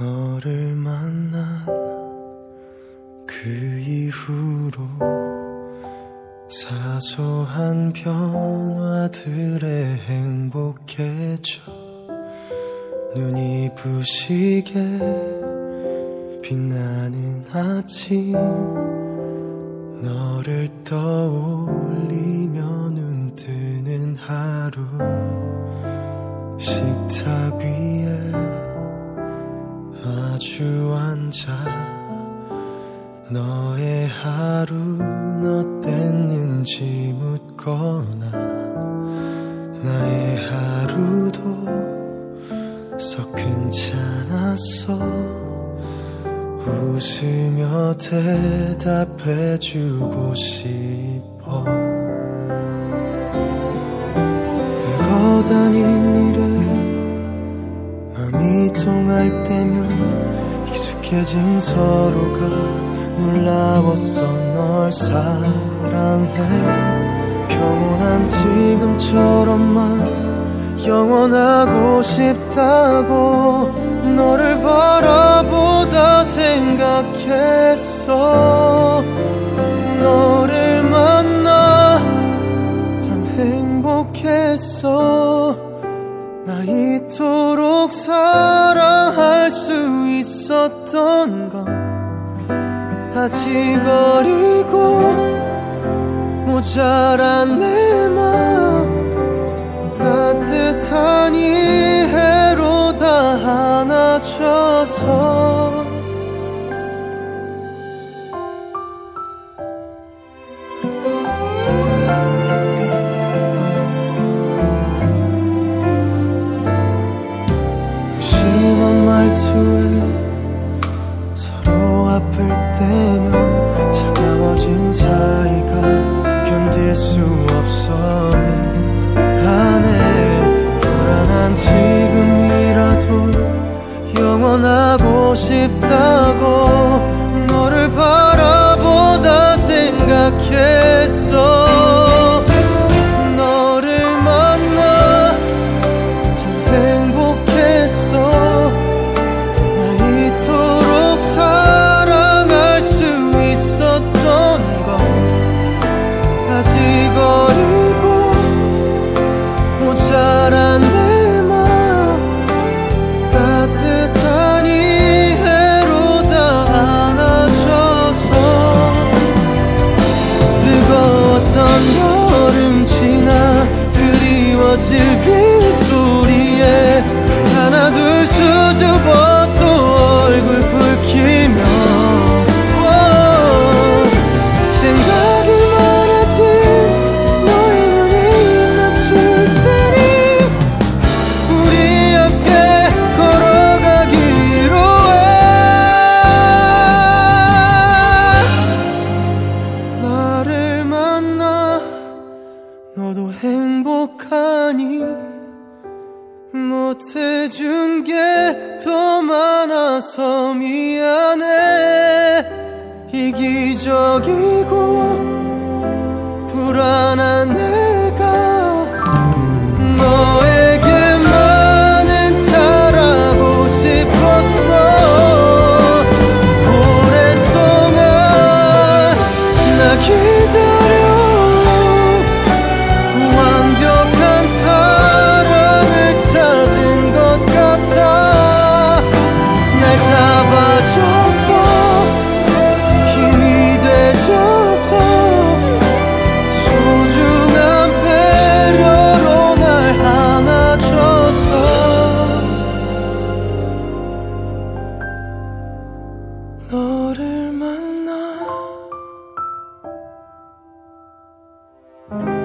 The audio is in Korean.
너를 만난 그 이후로 사소한 변화들에 행복해져 눈이 부시게 빛나는 아침 너를 떠올리며 눈 뜨는 하루 앉아 너의 하루는 어땠는지 묻거나 나의 하루도 썩 괜찮았어. 웃으며 대답해주고 싶어. 별거 다닌 일에 맘이 통할 때면 익숙해진 서로가 놀라웠어 널 사랑해. 평온한 지금처럼만 영원하고 싶다고 너를 바라보다 생각했어. 너를 만나 참 행복했어. 나 이토록 사랑할 수 있었던 건 아직 어리고 모자란 내 마음 따뜻한 이 해로 다 안아줘서 지금이라도 영원하고 싶다고 행복하니 못해준 게 더 많아서 미안해. 이기적이고 불안한 내 너를 만나